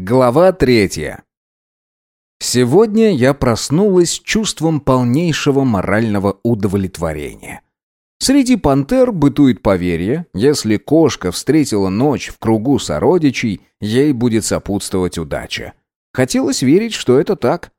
Глава третья. Сегодня я проснулась с чувством полнейшего морального удовлетворения. Среди пантер бытует поверье, если кошка встретила ночь в кругу сородичей, ей будет сопутствовать удача. Хотелось верить, что это так.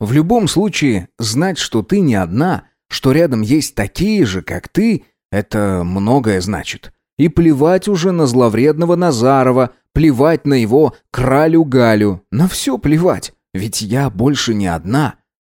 В любом случае, знать, что ты не одна, что рядом есть такие же, как ты, это многое значит. И плевать уже на зловредного Назарова, плевать на его кралю-галю, на все плевать, ведь я больше не одна.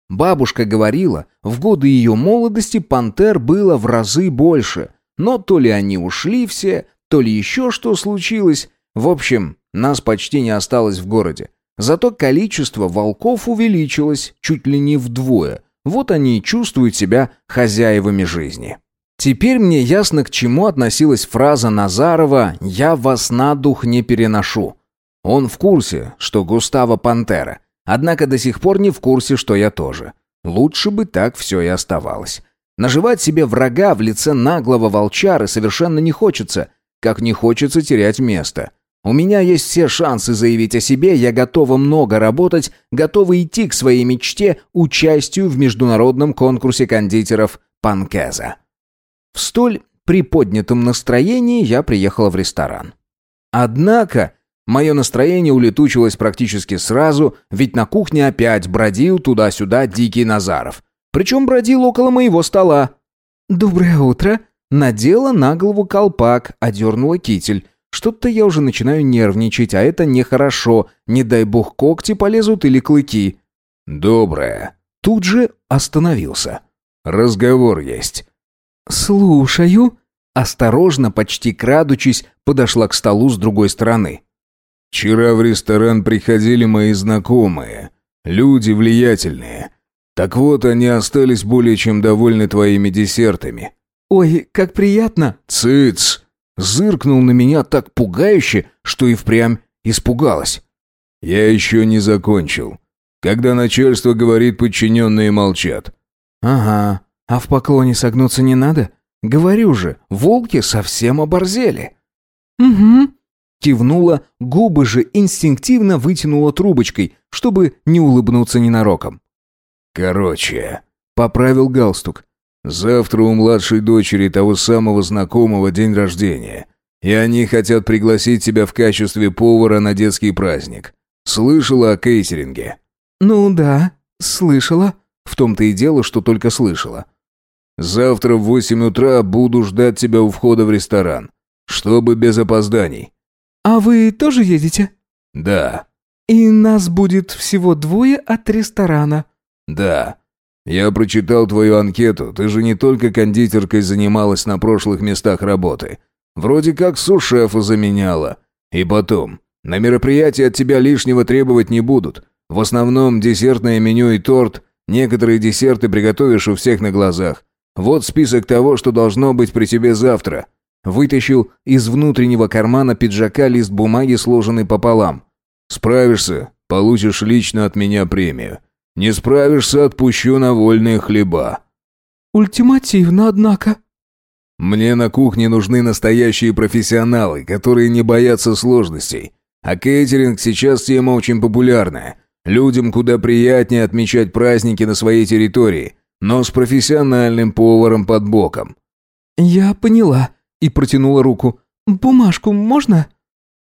Бабушка говорила, в годы ее молодости пантер было в разы больше, но то ли они ушли все, то ли еще что случилось. В общем, нас почти не осталось в городе. Зато количество волков увеличилось чуть ли не вдвое. Вот они и чувствуют себя хозяевами жизни. Теперь мне ясно, к чему относилась фраза Назарова «Я вас на дух не переношу». Он в курсе, что Густаво Пантера, однако до сих пор не в курсе, что я тоже. Лучше бы так все и оставалось. Наживать себе врага в лице наглого волчары совершенно не хочется, как не хочется терять место. У меня есть все шансы заявить о себе, я готова много работать, готова идти к своей мечте участию в международном конкурсе кондитеров «Панкеза». В столь приподнятом настроении я приехала в ресторан. Однако мое настроение улетучилось практически сразу, ведь на кухне опять бродил туда-сюда дикий Назаров. Причем бродил около моего стола. «Доброе утро!» Надела на голову колпак, одернула китель. Что-то я уже начинаю нервничать, а это нехорошо. Не дай бог когти полезут или клыки. «Доброе!» Тут же остановился. «Разговор есть». «Слушаю». Осторожно, почти крадучись, подошла к столу с другой стороны. «Вчера в ресторан приходили мои знакомые. Люди влиятельные. Так вот, они остались более чем довольны твоими десертами». «Ой, как приятно!» «Цыц!» Зыркнул на меня так пугающе, что и впрямь испугалась. «Я еще не закончил. Когда начальство говорит, подчиненные молчат». «Ага, а в поклоне согнуться не надо? Говорю же, волки совсем оборзели. Угу. Кивнула, губы же инстинктивно вытянула трубочкой, чтобы не улыбнуться ненароком. Короче, поправил галстук. Завтра у младшей дочери того самого знакомого день рождения. И они хотят пригласить тебя в качестве повара на детский праздник. Слышала о кейтеринге? Ну да, слышала. В том-то и дело, что только слышала. Завтра в восемь утра буду ждать тебя у входа в ресторан, чтобы без опозданий». «А вы тоже едете?» «Да». «И нас будет всего двое от ресторана?» «Да. Я прочитал твою анкету, ты же не только кондитеркой занималась на прошлых местах работы. Вроде как су-шефа заменяла. И потом, на мероприятии от тебя лишнего требовать не будут. В основном десертное меню и торт. Некоторые десерты приготовишь у всех на глазах. Вот список того, что должно быть при тебе завтра. Вытащил из внутреннего кармана пиджака лист бумаги, сложенный пополам. Справишься, получишь лично от меня премию. Не справишься, отпущу на вольные хлеба. Ультимативно, однако. Мне на кухне нужны настоящие профессионалы, которые не боятся сложностей. А кейтеринг сейчас тема очень популярная. Людям куда приятнее отмечать праздники на своей территории – но с профессиональным поваром под боком. «Я поняла», и протянула руку. «Бумажку можно?»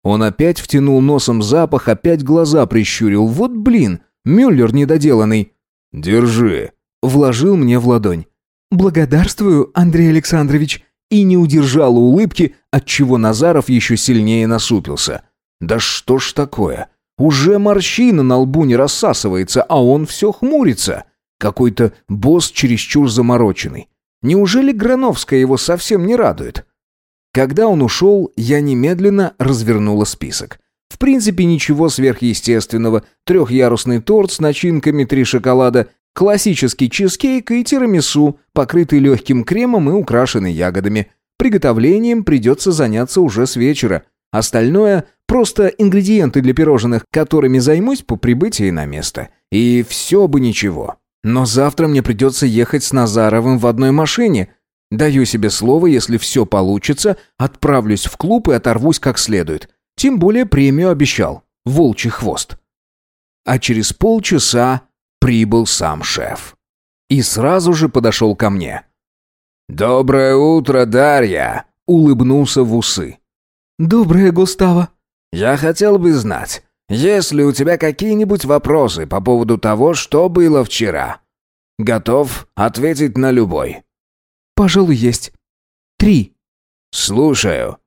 Он опять втянул носом запах, опять глаза прищурил. «Вот блин, Мюллер недоделанный». «Держи», — вложил мне в ладонь. «Благодарствую, Андрей Александрович», и не удержала улыбки, отчего Назаров еще сильнее насупился. «Да что ж такое? Уже морщина на лбу не рассасывается, а он все хмурится». Какой-то босс чересчур замороченный. Неужели Грановская его совсем не радует? Когда он ушел, я немедленно развернула список. В принципе, ничего сверхъестественного. Трехъярусный торт с начинками три шоколада, классический чизкейк и тирамису, покрытый легким кремом и украшенный ягодами. Приготовлением придется заняться уже с вечера. Остальное – просто ингредиенты для пирожных, которыми займусь по прибытии на место. И все бы ничего. Но завтра мне придется ехать с Назаровым в одной машине. Даю себе слово, если все получится, отправлюсь в клуб и оторвусь как следует. Тем более премию обещал. волчий хвост. А через полчаса прибыл сам шеф. И сразу же подошел ко мне. «Доброе утро, Дарья!» — улыбнулся в усы. «Доброе, Густаво!» «Я хотел бы знать, есть ли у тебя какие-нибудь вопросы по поводу того, что было вчера? Готов ответить на любой?» «Пожалуй, есть. Три». «Слушаю».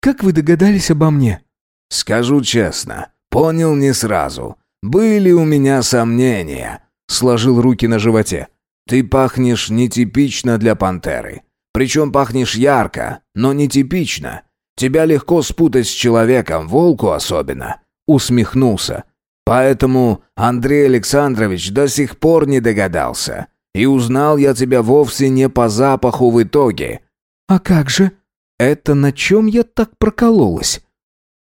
«Как вы догадались обо мне?» «Скажу честно, понял не сразу. Были у меня сомнения», — сложил руки на животе. «Ты пахнешь нетипично для пантеры. Причем пахнешь ярко, но нетипично. Тебя легко спутать с человеком, волку особенно усмехнулся. Поэтому Андрей Александрович до сих пор не догадался. И узнал я тебя вовсе не по запаху в итоге. А как же? Это на чем я так прокололась?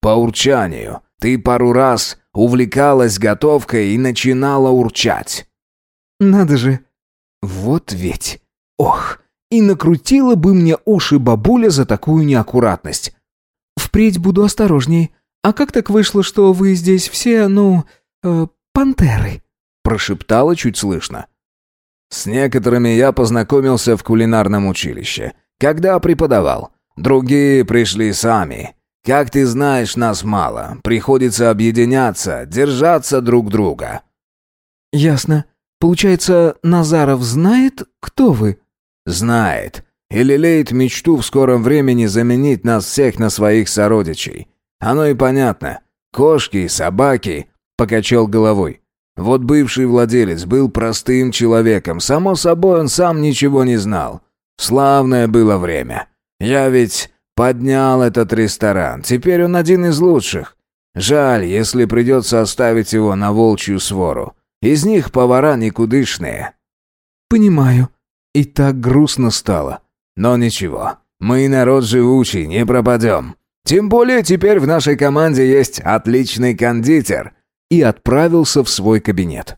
По урчанию. Ты пару раз увлекалась готовкой и начинала урчать. Надо же. Вот ведь. Ох, и накрутила бы мне уши бабуля за такую неаккуратность. Впредь буду осторожней. «А как так вышло, что вы здесь все, ну, э, пантеры?» Прошептала чуть слышно. «С некоторыми я познакомился в кулинарном училище, когда преподавал. Другие пришли сами. Как ты знаешь, нас мало. Приходится объединяться, держаться друг друга». «Ясно. Получается, Назаров знает, кто вы?» «Знает. И лелеет мечту в скором времени заменить нас всех на своих сородичей. Оно и понятно. Кошки и собаки, покачал головой. Вот бывший владелец был простым человеком, само собой он сам ничего не знал. Славное было время. Я ведь поднял этот ресторан, теперь он один из лучших. Жаль, если придется оставить его на волчью свору. Из них повара никудышные. Понимаю. И так грустно стало. Но ничего, мы народ живучий, не пропадем. Тем более теперь в нашей команде есть отличный кондитер». И отправился в свой кабинет.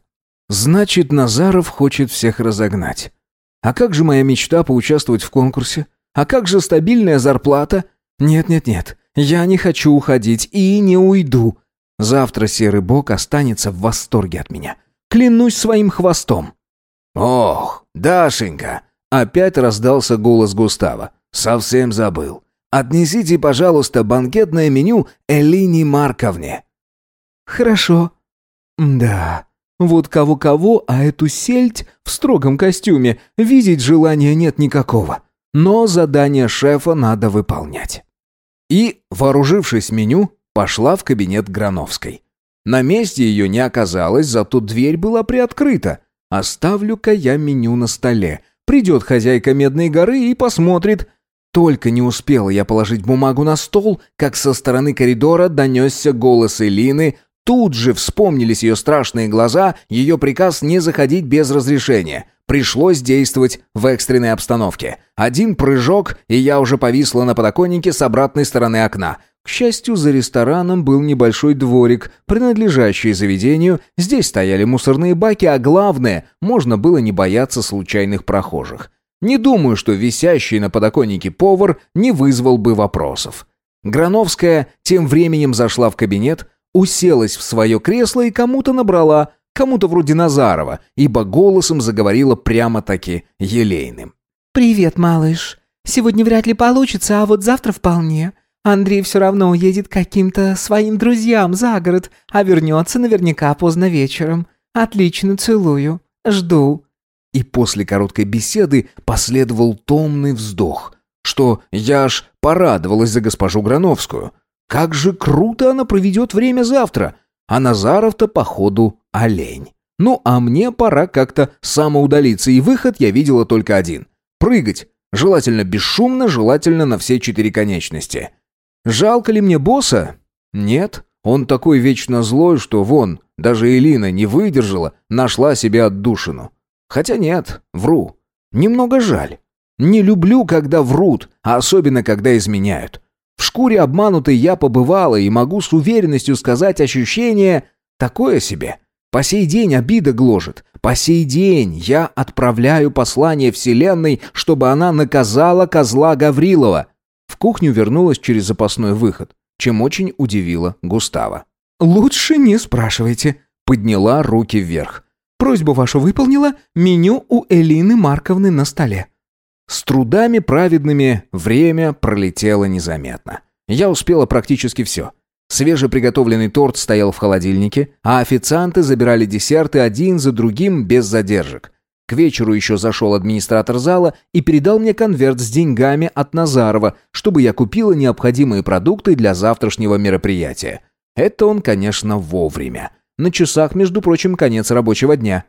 «Значит, Назаров хочет всех разогнать. А как же моя мечта поучаствовать в конкурсе? А как же стабильная зарплата? Нет-нет-нет, я не хочу уходить и не уйду. Завтра серый бог останется в восторге от меня. Клянусь своим хвостом». «Ох, Дашенька!» Опять раздался голос Густава. «Совсем забыл. Отнесите, пожалуйста, банкетное меню Элине Марковне». «Хорошо». «Да, вот кого-кого, а эту сельдь в строгом костюме видеть желания нет никакого. Но задание шефа надо выполнять». И, вооружившись меню, пошла в кабинет Грановской. На месте ее не оказалось, зато дверь была приоткрыта. Оставлю-ка я меню на столе. Придет хозяйка Медной горы и посмотрит, только не успела я положить бумагу на стол, как со стороны коридора донесся голос Элины, Тут же вспомнились ее страшные глаза, ее приказ не заходить без разрешения. Пришлось действовать в экстренной обстановке. Один прыжок, и я уже повисла на подоконнике с обратной стороны окна. К счастью, за рестораном был небольшой дворик, принадлежащий заведению. Здесь стояли мусорные баки, а главное, можно было не бояться случайных прохожих. Не думаю, что висящий на подоконнике повар не вызвал бы вопросов. Грановская тем временем зашла в кабинет, уселась в свое кресло и кому-то набрала, кому-то вроде Назарова, ибо голосом заговорила прямо-таки елейным. «Привет, малыш. Сегодня вряд ли получится, а вот завтра вполне. Андрей все равно уедет к каким-то своим друзьям за город, а вернется наверняка поздно вечером. Отлично, целую. Жду. И после короткой беседы последовал томный вздох, что я аж порадовалась за госпожу Грановскую. Как же круто она проведет время завтра, а Назаров-то, походу, олень. Ну, а мне пора как-то самоудалиться, и выход я видела только один. Прыгать. Желательно бесшумно, желательно на все четыре конечности. Жалко ли мне босса? Нет. Он такой вечно злой, что вон, даже Элина не выдержала, нашла себе отдушину. Хотя нет, вру. Немного жаль. Не люблю, когда врут, а особенно, когда изменяют. В шкуре обманутой я побывала и могу с уверенностью сказать ощущение такое себе. По сей день обида гложет. По сей день я отправляю послание Вселенной, чтобы она наказала козла Гаврилова. В кухню вернулась через запасной выход, чем очень удивила Густава. «Лучше не спрашивайте», — подняла руки вверх. «Просьбу вашу выполнила, меню у Элины Марковны на столе». С трудами праведными время пролетело незаметно. Я успела практически все. Свежеприготовленный торт стоял в холодильнике, а официанты забирали десерты один за другим без задержек. К вечеру еще зашел администратор зала и передал мне конверт с деньгами от Назарова, чтобы я купила необходимые продукты для завтрашнего мероприятия. Это он, конечно, вовремя. На часах, между прочим, конец рабочего дня.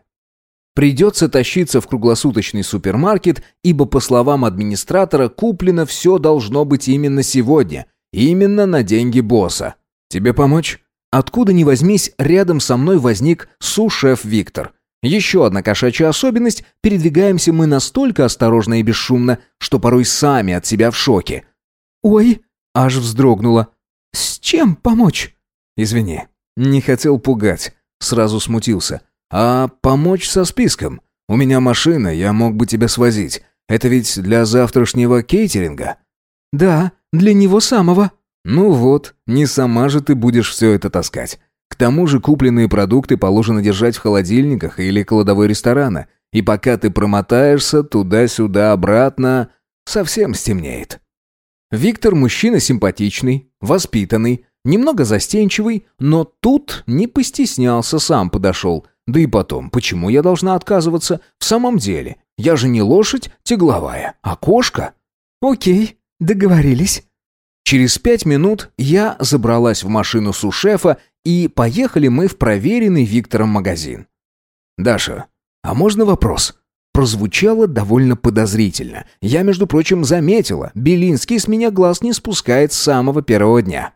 Придется тащиться в круглосуточный супермаркет, ибо, по словам администратора, куплено все должно быть именно сегодня, именно на деньги босса. «Тебе помочь?» Откуда ни возьмись, рядом со мной возник су-шеф Виктор. Еще одна кошачья особенность – передвигаемся мы настолько осторожно и бесшумно, что порой сами от себя в шоке. «Ой!» – аж вздрогнула. «С чем помочь?» «Извини, не хотел пугать», – сразу смутился. «А помочь со списком? У меня машина, я мог бы тебя свозить. Это ведь для завтрашнего кейтеринга?» «Да, для него самого». «Ну вот, не сама же ты будешь все это таскать. К тому же купленные продукты положено держать в холодильниках или кладовой ресторана, и пока ты промотаешься туда-сюда, обратно, совсем стемнеет». Виктор мужчина симпатичный, воспитанный, немного застенчивый, но тут не постеснялся, сам подошел. Да и потом, почему я должна отказываться? В самом деле, я же не лошадь тягловая, а кошка. «Окей, договорились». Через пять минут я забралась в машину сушефа, и поехали мы в проверенный Виктором магазин. «Даша, а можно вопрос?» Прозвучало довольно подозрительно. Я, между прочим, заметила, Белинский с меня глаз не спускает с самого первого дня.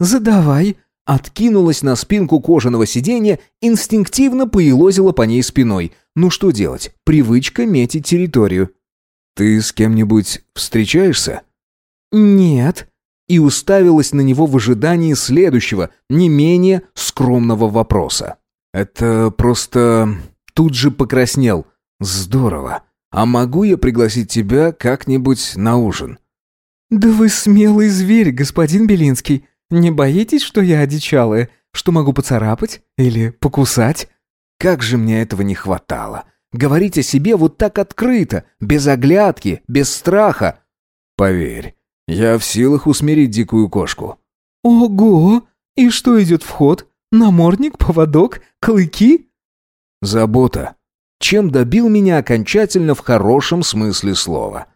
«Задавай», откинулась на спинку кожаного сиденья, инстинктивно поелозила по ней спиной. Ну что делать? Привычка метить территорию. «Ты с кем-нибудь встречаешься?» «Нет», и уставилась на него в ожидании следующего, не менее скромного вопроса. «Это просто...» Тут же покраснел. «Здорово. А могу я пригласить тебя как-нибудь на ужин?» «Да вы смелый зверь, господин Белинский. Не боитесь, что я одичалая? Что могу поцарапать? Или покусать?» «Как же мне этого не хватало!» Говорить о себе вот так открыто, без оглядки, без страха. Поверь, я в силах усмирить дикую кошку. Ого! И что идет в ход? Намордник, поводок, клыки? Забота. Чем добил меня окончательно в хорошем смысле слова.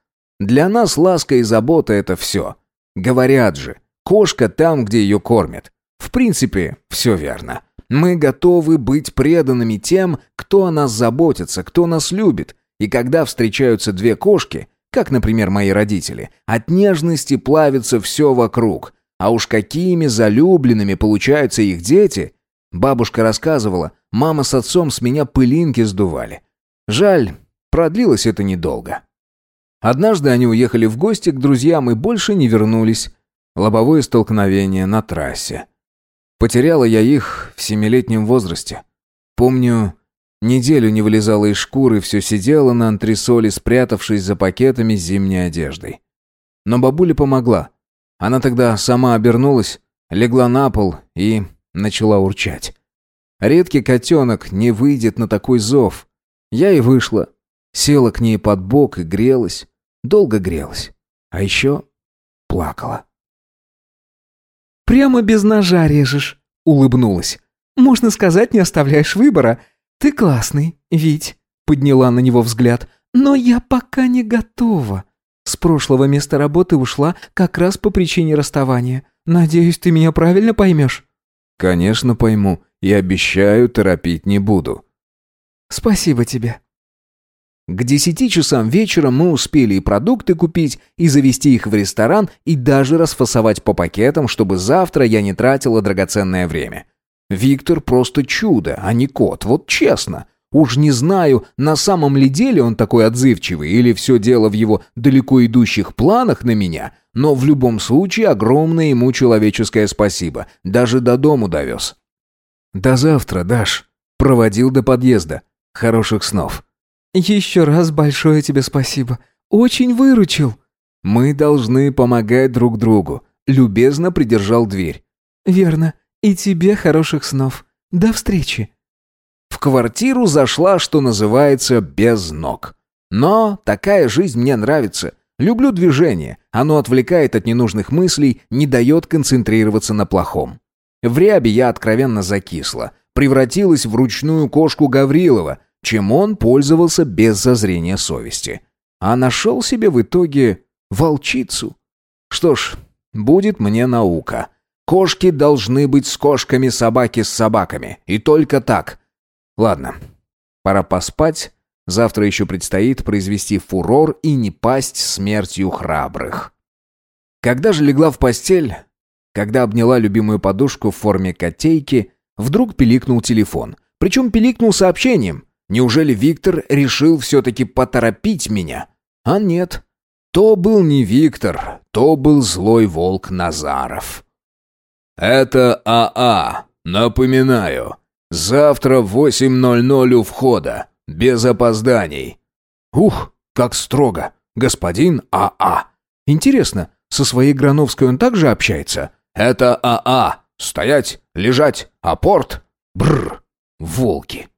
Для нас ласка и забота — это все. Говорят же, кошка там, где ее кормят. В принципе, все верно. Мы готовы быть преданными тем, кто о нас заботится, кто нас любит. И когда встречаются две кошки, как, например, мои родители, от нежности плавится все вокруг. А уж какими залюбленными получаются их дети. Бабушка рассказывала, мама с отцом с меня пылинки сдували. Жаль, продлилось это недолго. Однажды они уехали в гости к друзьям и больше не вернулись. Лобовое столкновение на трассе. Потеряла я их в семилетнем возрасте. Помню, Неделю не вылезала из шкуры, все сидела на антресоле, спрятавшись за пакетами с зимней одеждой. Но бабуля помогла. Она тогда сама обернулась, легла на пол и начала урчать. Редкий котенок не выйдет на такой зов. Я и вышла. Села к ней под бок и грелась. Долго грелась. А еще плакала. «Прямо без ножа режешь», — улыбнулась. «Можно сказать, не оставляешь выбора. «Ты классный, Вить», — подняла на него взгляд, «но я пока не готова. С прошлого места работы ушла как раз по причине расставания. Надеюсь, ты меня правильно поймешь?» «Конечно пойму, и обещаю, торопить не буду». «Спасибо тебе». К десяти часам вечера мы успели и продукты купить, и завести их в ресторан, и даже расфасовать по пакетам, чтобы завтра я не тратила драгоценное время. Виктор просто чудо, а не кот, вот честно. Уж не знаю, на самом ли деле он такой отзывчивый, или все дело в его далеко идущих планах на меня, но в любом случае огромное ему человеческое спасибо, даже до дому довез. «До завтра, Даш», проводил до подъезда. Хороших снов. «Еще раз большое тебе спасибо. Очень выручил». «Мы должны помогать друг другу», любезно придержал дверь. «Верно. И тебе хороших снов. До встречи. В квартиру зашла, что называется, без ног. Но такая жизнь мне нравится. Люблю движение. Оно отвлекает от ненужных мыслей, не дает концентрироваться на плохом. В рябе я откровенно закисла. Превратилась в ручную кошку Гаврилова, чем он пользовался без зазрения совести. А нашел себе в итоге волчицу. Что ж, будет мне наука. Кошки должны быть с кошками, собаки с собаками. И только так. Ладно, пора поспать. Завтра еще предстоит произвести фурор и не пасть смертью храбрых. Когда же легла в постель, когда обняла любимую подушку в форме котейки, вдруг пиликнул телефон. Причем пиликнул сообщением. Неужели Виктор решил все-таки поторопить меня? А нет. То был не Виктор, то был злой волк Назаров. «Это АА. Напоминаю. Завтра в 8.00 у входа. Без опозданий». Ух, как строго. Господин АА. Интересно, со своей Грановской он также общается? «Это АА. Стоять, лежать, апорт». Бррр, волки.